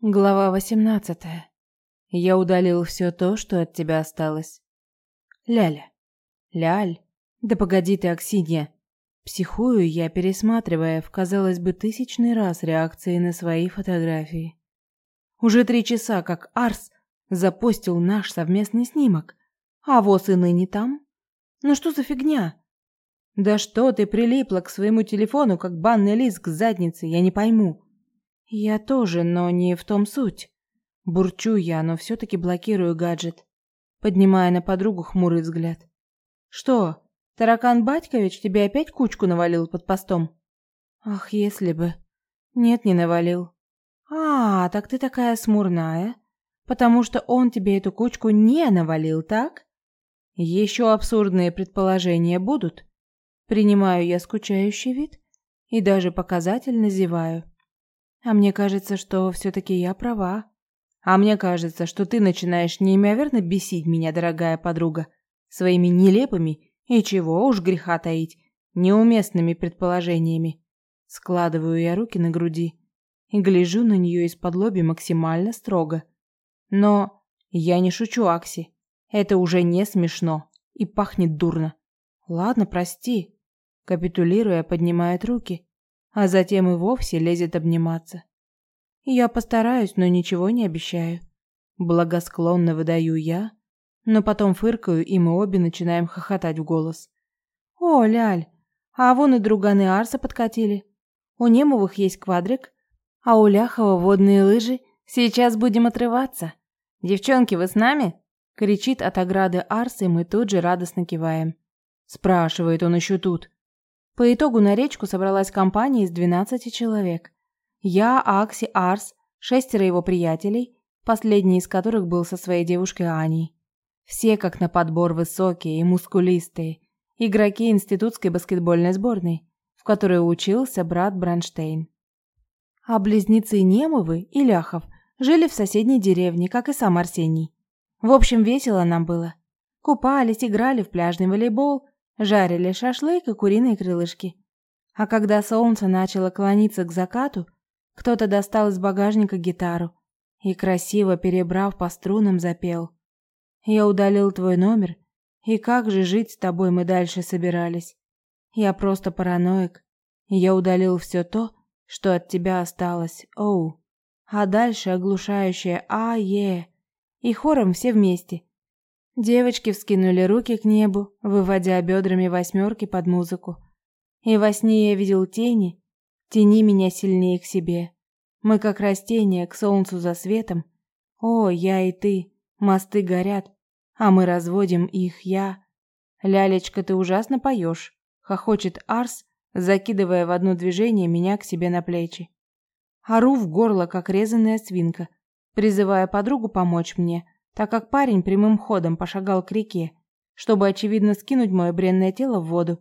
Глава 18. Я удалил все то, что от тебя осталось. Ляля. Ляль. Да погоди ты, Аксинья. Психую я, пересматривая в, казалось бы, тысячный раз реакции на свои фотографии. Уже три часа, как Арс запостил наш совместный снимок. А воз и ныне там? Ну что за фигня? Да что ты прилипла к своему телефону, как банный лист к заднице, я не пойму. Я тоже, но не в том суть. Бурчу я, но все таки блокирую гаджет, поднимая на подругу хмурый взгляд. Что, таракан Батькович тебе опять кучку навалил под постом? Ах, если бы. Нет, не навалил. А, так ты такая смурная, потому что он тебе эту кучку не навалил, так? Еще абсурдные предположения будут? Принимаю я скучающий вид и даже показательно зеваю. А мне кажется, что все-таки я права. А мне кажется, что ты начинаешь неимоверно бесить меня, дорогая подруга, своими нелепыми и чего уж греха таить, неуместными предположениями. Складываю я руки на груди и гляжу на нее из-под лоби максимально строго. Но я не шучу, Акси. Это уже не смешно и пахнет дурно. Ладно, прости. Капитулируя, поднимает руки а затем и вовсе лезет обниматься. Я постараюсь, но ничего не обещаю. Благосклонно выдаю я, но потом фыркаю, и мы обе начинаем хохотать в голос. О, Ляль, а вон и друганы Арса подкатили. У Немовых есть квадрик, а у Ляхова водные лыжи. Сейчас будем отрываться. Девчонки, вы с нами? кричит от ограды Арс, и мы тут же радостно киваем. Спрашивает он еще тут. По итогу на речку собралась компания из 12 человек. Я, Акси, Арс, шестеро его приятелей, последний из которых был со своей девушкой Аней. Все как на подбор высокие и мускулистые, игроки институтской баскетбольной сборной, в которой учился брат Бранштейн. А близнецы Немовы и Ляхов жили в соседней деревне, как и сам Арсений. В общем, весело нам было. Купались, играли в пляжный волейбол, жарили шашлык и куриные крылышки. А когда солнце начало клониться к закату, кто-то достал из багажника гитару и красиво перебрав по струнам запел: "Я удалил твой номер, и как же жить с тобой мы дальше собирались? Я просто параноик. Я удалил все то, что от тебя осталось. Оу". А дальше оглушающее а-е и хором все вместе. Девочки вскинули руки к небу, выводя бедрами восьмерки под музыку. И во сне я видел тени, тени меня сильнее к себе. Мы как растения к солнцу за светом. О, я и ты, мосты горят, а мы разводим их, я. Лялечка, ты ужасно поешь, хохочет Арс, закидывая в одно движение меня к себе на плечи. Ору в горло, как резаная свинка, призывая подругу помочь мне – так как парень прямым ходом пошагал к реке, чтобы, очевидно, скинуть мое бренное тело в воду.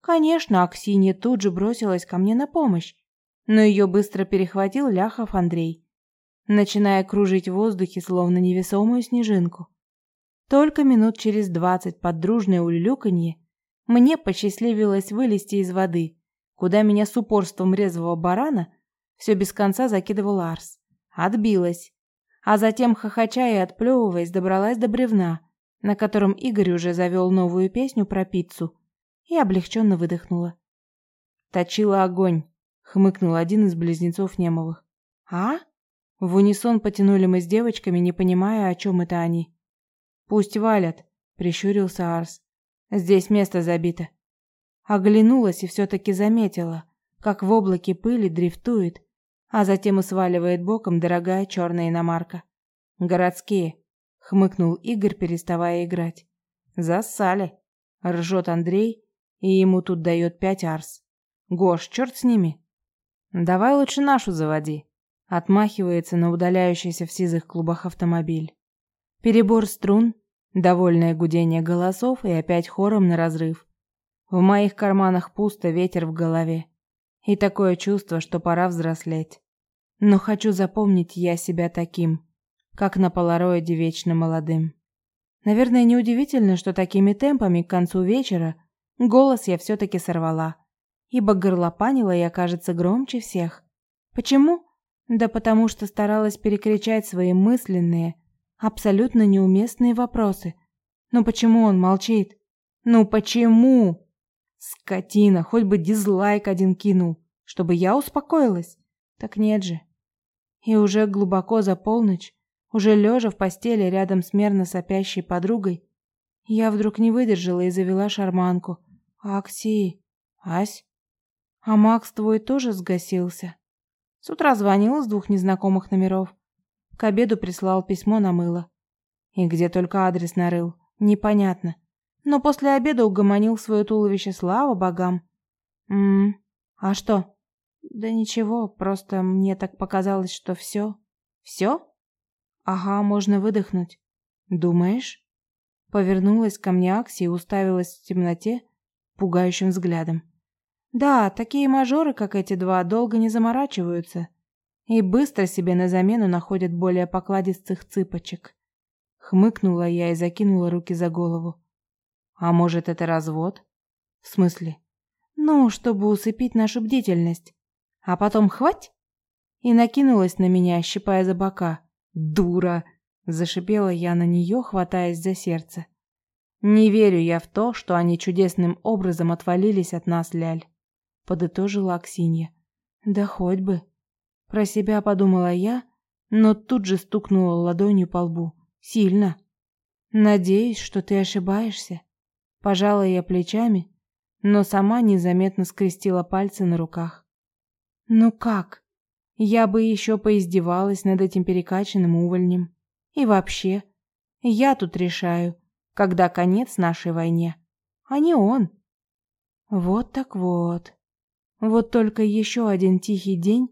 Конечно, Аксинья тут же бросилась ко мне на помощь, но ее быстро перехватил Ляхов Андрей, начиная кружить в воздухе, словно невесомую снежинку. Только минут через двадцать под дружное улюлюканье мне посчастливилось вылезти из воды, куда меня с упорством резвого барана все без конца закидывал Арс. Отбилась а затем, хохоча и отплевываясь, добралась до бревна, на котором Игорь уже завел новую песню про пиццу, и облегченно выдохнула. «Точила огонь», — хмыкнул один из близнецов Немовых. «А?» В унисон потянули мы с девочками, не понимая, о чем это они. «Пусть валят», — прищурился Арс. «Здесь место забито». Оглянулась и все-таки заметила, как в облаке пыли дрифтует а затем и сваливает боком дорогая черная иномарка. «Городские», — хмыкнул Игорь, переставая играть. «Зассали», — ржет Андрей, и ему тут дает пять арс. «Гош, черт с ними». «Давай лучше нашу заводи», — отмахивается на удаляющийся в сизых клубах автомобиль. Перебор струн, довольное гудение голосов и опять хором на разрыв. В моих карманах пусто, ветер в голове. И такое чувство, что пора взрослеть. Но хочу запомнить я себя таким, как на полароиде вечно молодым. Наверное, неудивительно, что такими темпами к концу вечера голос я все-таки сорвала, ибо горлопанила я, кажется, громче всех. Почему? Да потому что старалась перекричать свои мысленные, абсолютно неуместные вопросы. Ну почему он молчит? Ну почему? Скотина, хоть бы дизлайк один кинул, чтобы я успокоилась. Так нет же. И уже глубоко за полночь, уже лежа в постели рядом с мерно сопящей подругой, я вдруг не выдержала и завела шарманку. «Акси! Ась! А Макс твой тоже сгасился?» С утра звонил с двух незнакомых номеров. К обеду прислал письмо на мыло. И где только адрес нарыл, непонятно. Но после обеда угомонил свое туловище, слава богам. Мм, а что? Да ничего, просто мне так показалось, что все. Все? Ага, можно выдохнуть. Думаешь? Повернулась ко мне Акси и уставилась в темноте пугающим взглядом. Да, такие мажоры, как эти два, долго не заморачиваются и быстро себе на замену находят более покладистых цыпочек. Хмыкнула я и закинула руки за голову. А может, это развод? В смысле? Ну, чтобы усыпить нашу бдительность. А потом хвать? И накинулась на меня, щипая за бока. Дура! Зашипела я на нее, хватаясь за сердце. Не верю я в то, что они чудесным образом отвалились от нас, Ляль подытожила Аксинья. Да хоть бы. Про себя подумала я, но тут же стукнула ладонью по лбу. Сильно. Надеюсь, что ты ошибаешься. Пожала я плечами, но сама незаметно скрестила пальцы на руках. Ну как? Я бы еще поиздевалась над этим перекачанным увольнем. И вообще, я тут решаю, когда конец нашей войне, а не он. Вот так вот. Вот только еще один тихий день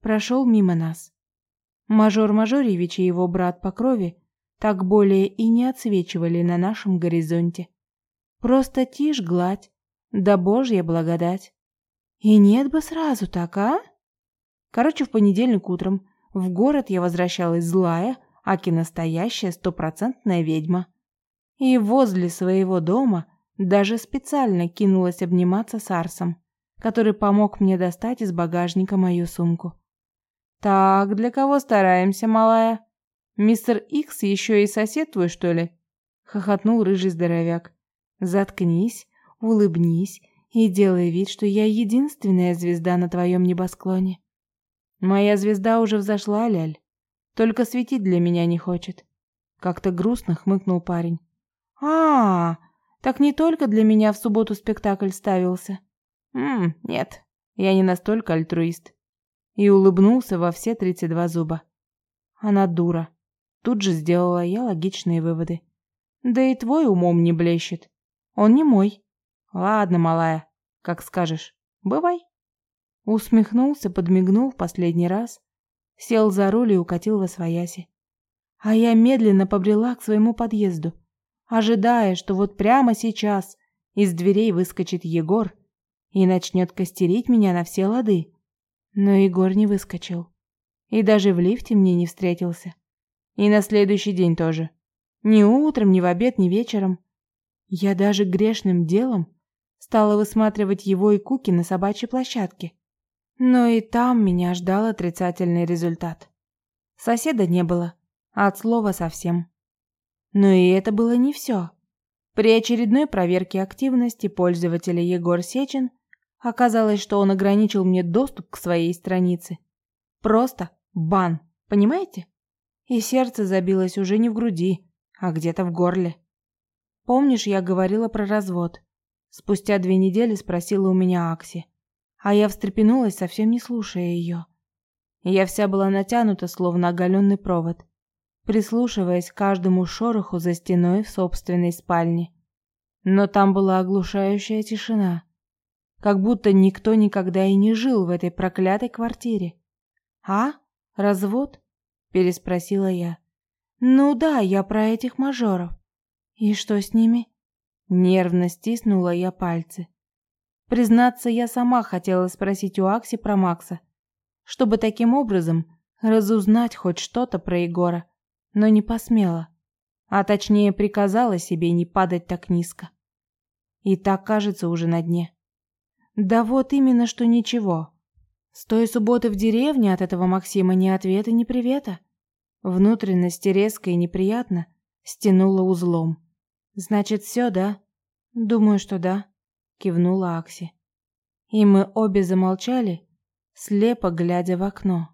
прошел мимо нас. Мажор Мажорьевич и его брат по крови так более и не отсвечивали на нашем горизонте. Просто тишь гладь, да божья благодать. И нет бы сразу так, а? Короче, в понедельник утром в город я возвращалась злая, аки настоящая стопроцентная ведьма. И возле своего дома даже специально кинулась обниматься с Арсом который помог мне достать из багажника мою сумку. «Так, для кого стараемся, малая? Мистер Икс еще и сосед твой, что ли?» — хохотнул рыжий здоровяк. «Заткнись, улыбнись и делай вид, что я единственная звезда на твоем небосклоне. Моя звезда уже взошла, Ляль, только светить для меня не хочет». Как-то грустно хмыкнул парень. а, так не только для меня в субботу спектакль ставился. «Ммм, нет, я не настолько альтруист». И улыбнулся во все тридцать два зуба. Она дура. Тут же сделала я логичные выводы. Да и твой умом не блещет. Он не мой. Ладно, малая, как скажешь. Бывай. Усмехнулся, подмигнул в последний раз, сел за руль и укатил во свояси. А я медленно побрела к своему подъезду, ожидая, что вот прямо сейчас из дверей выскочит Егор и начнет костерить меня на все лады. Но Егор не выскочил. И даже в лифте мне не встретился. И на следующий день тоже. Ни утром, ни в обед, ни вечером. Я даже грешным делом стала высматривать его и Куки на собачьей площадке. Но и там меня ждал отрицательный результат. Соседа не было, от слова совсем. Но и это было не все. При очередной проверке активности пользователя Егор Сечин Оказалось, что он ограничил мне доступ к своей странице. Просто бан, понимаете? И сердце забилось уже не в груди, а где-то в горле. Помнишь, я говорила про развод? Спустя две недели спросила у меня Акси. А я встрепенулась, совсем не слушая ее. Я вся была натянута, словно оголенный провод, прислушиваясь к каждому шороху за стеной в собственной спальне. Но там была оглушающая тишина как будто никто никогда и не жил в этой проклятой квартире. «А? Развод?» – переспросила я. «Ну да, я про этих мажоров. И что с ними?» Нервно стиснула я пальцы. Признаться, я сама хотела спросить у Акси про Макса, чтобы таким образом разузнать хоть что-то про Егора, но не посмела, а точнее приказала себе не падать так низко. И так кажется уже на дне. Да вот именно что ничего. С той субботы в деревне от этого Максима ни ответа, ни привета. Внутренности резко и неприятно стянула узлом. Значит, все, да? Думаю, что да, кивнула Акси. И мы обе замолчали, слепо глядя в окно.